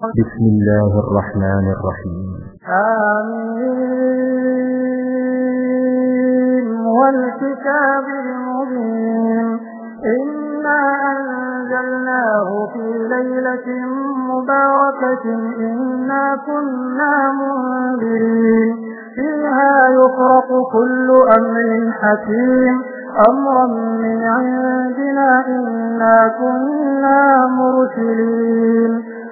بسم الله الرحمن الرحيم. آمين. والكتاب المبين. إنا أنزلناه في ليلة مباركة. إنا كنا منذرين. فيها يفرق كل أمر حكيم. أمرا من عندنا إنا كنا مرسلين.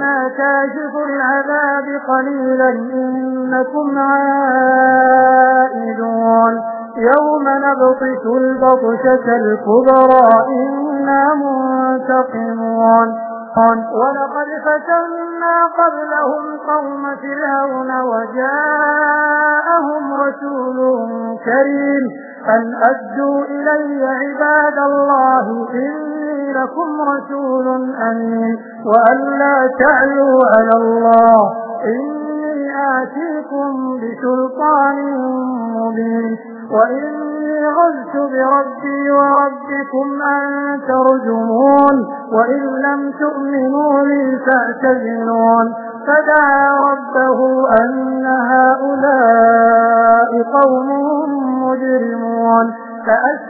إنا كاشف العذاب قليلا إنكم عائدون يوم نبطش البطشة الكبرى إنا منتقمون ولقد فتنا قبلهم قوم فرعون وجاءهم رسول كريم أن أدوا إلي عباد الله إني لكم رسول أمين وأن لا تعلوا على الله. إني آتيكم بسلطان مبين وإني غزت بربي وربكم أن ترجمون وإن لم تؤمنوا لي فاعتزلون. فدعا ربه أن هؤلاء قوم مجرمون. فأسر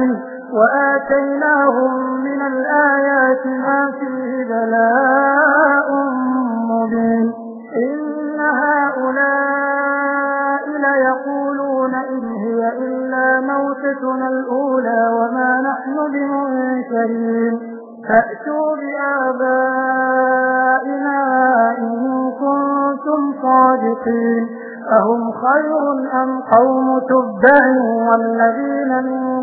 وآتيناهم من الآيات ما فيه بلاء مبين. إن هؤلاء ليقولون إن هي إلا موتتنا الأولى وما نحن بمنشرين فأتوا بآبائنا إن كنتم صادقين. أهم خير أم قوم تبع والذين من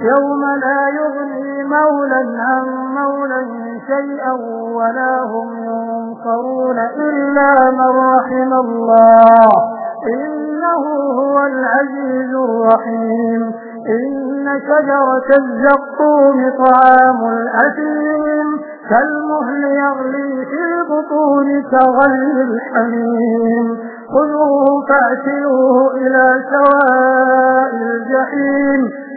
يوم لا يغني مولا عن مولا شيئا ولا هم ينصرون إلا من رحم الله. إنه هو العزيز الرحيم. إن شجرة الزقوم طعام الأثيم. كالمهل يغلي في البطون كغلي الحميم. خذوه فاعتلوه إلى سواء الجحيم.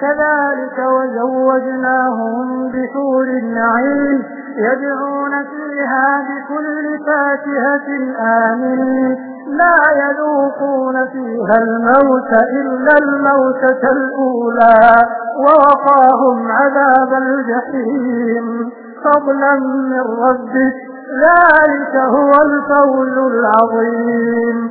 كذلك وزوجناهم بحور النعيم يدعون فيها بكل فاكهة آمين. لا يذوقون فيها الموت إلا الموتة الأولى ووقاهم عذاب الجحيم. فضلا من ربك ذلك هو الفوز العظيم.